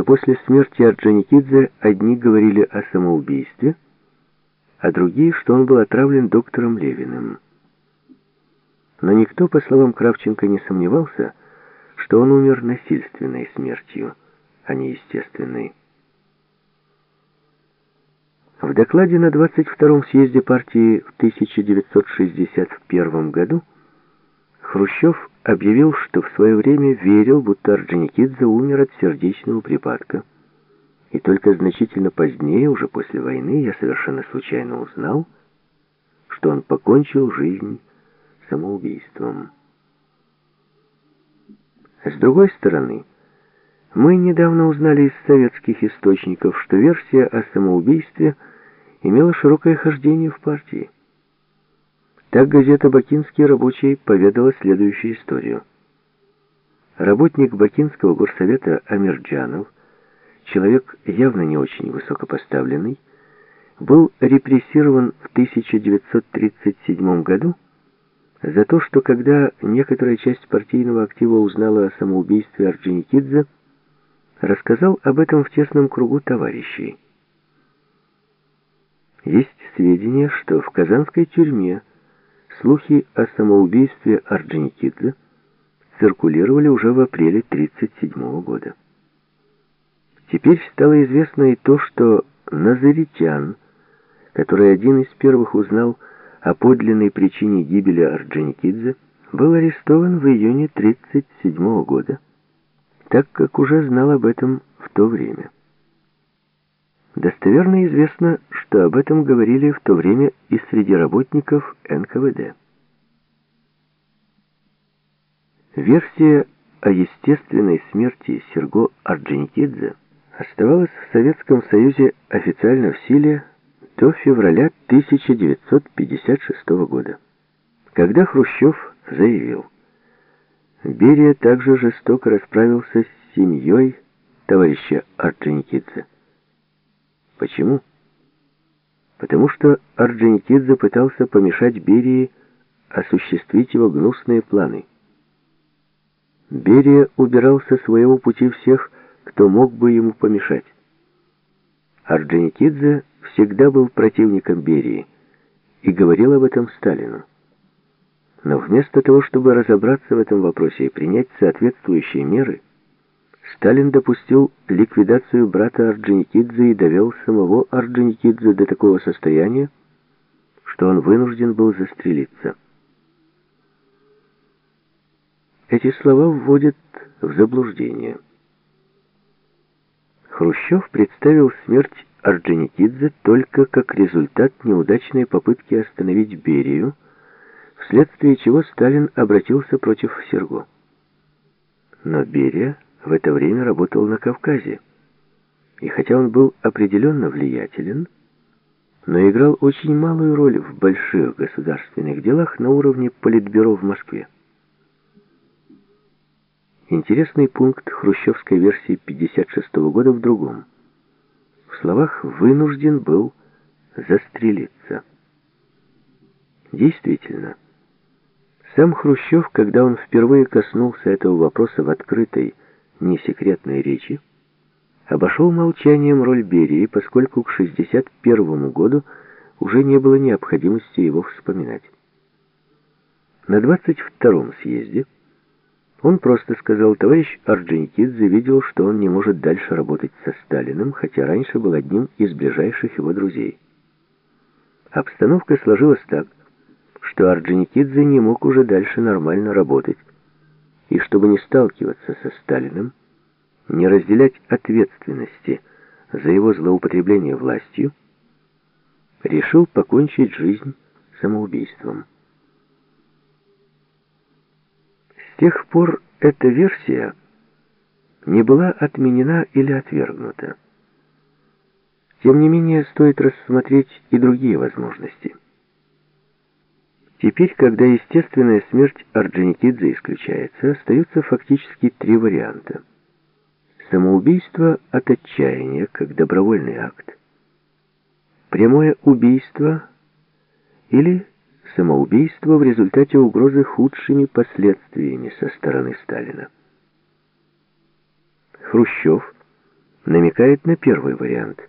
что после смерти Орджоникидзе одни говорили о самоубийстве, а другие, что он был отравлен доктором Левиным. Но никто, по словам Кравченко, не сомневался, что он умер насильственной смертью, а не естественной. В докладе на 22-м съезде партии в 1961 году Хрущев объявил, что в свое время верил, будто Орджоникидзе умер от сердечного припадка. И только значительно позднее, уже после войны, я совершенно случайно узнал, что он покончил жизнь самоубийством. С другой стороны, мы недавно узнали из советских источников, что версия о самоубийстве имела широкое хождение в партии. Так газета «Бакинский рабочий» поведала следующую историю. Работник Бакинского горсовета Амирджанов, человек явно не очень высокопоставленный, был репрессирован в 1937 году за то, что когда некоторая часть партийного актива узнала о самоубийстве Орджоникидзе, рассказал об этом в тесном кругу товарищей. Есть сведения, что в казанской тюрьме Слухи о самоубийстве Орджоникидзе циркулировали уже в апреле 1937 года. Теперь стало известно и то, что Назаритян, который один из первых узнал о подлинной причине гибели Орджоникидзе, был арестован в июне 1937 года, так как уже знал об этом в то время. Достоверно известно, что об этом говорили в то время и среди работников НКВД. Версия о естественной смерти Серго Орджоникидзе оставалась в Советском Союзе официально в силе до февраля 1956 года, когда Хрущев заявил, Берия также жестоко расправился с семьей товарища Орджоникидзе. Почему? Потому что Орджоникидзе пытался помешать Берии осуществить его гнусные планы. Берия убирал со своего пути всех, кто мог бы ему помешать. Орджоникидзе всегда был противником Берии и говорил об этом Сталину. Но вместо того, чтобы разобраться в этом вопросе и принять соответствующие меры, Сталин допустил ликвидацию брата Орджоникидзе и довел самого Орджоникидзе до такого состояния, что он вынужден был застрелиться. Эти слова вводят в заблуждение. Хрущев представил смерть Орджоникидзе только как результат неудачной попытки остановить Берию, вследствие чего Сталин обратился против Серго. Но Берия в это время работал на Кавказе. И хотя он был определенно влиятелен, но играл очень малую роль в больших государственных делах на уровне политбюро в Москве. Интересный пункт хрущевской версии 56 -го года в другом. В словах «вынужден был застрелиться». Действительно, сам Хрущев, когда он впервые коснулся этого вопроса в открытой, не секретной речи, обошел молчанием роль Берии, поскольку к 1961 году уже не было необходимости его вспоминать. На 22-м съезде он просто сказал, товарищ Орджоникидзе видел, что он не может дальше работать со Сталиным, хотя раньше был одним из ближайших его друзей. Обстановка сложилась так, что Орджоникидзе не мог уже дальше нормально работать, и чтобы не сталкиваться со Сталиным, не разделять ответственности за его злоупотребление властью, решил покончить жизнь самоубийством. С тех пор эта версия не была отменена или отвергнута. Тем не менее, стоит рассмотреть и другие возможности. Теперь, когда естественная смерть Орджоникидзе исключается, остаются фактически три варианта. Самоубийство от отчаяния, как добровольный акт. Прямое убийство или самоубийство в результате угрозы худшими последствиями со стороны Сталина. Хрущев намекает на первый вариант.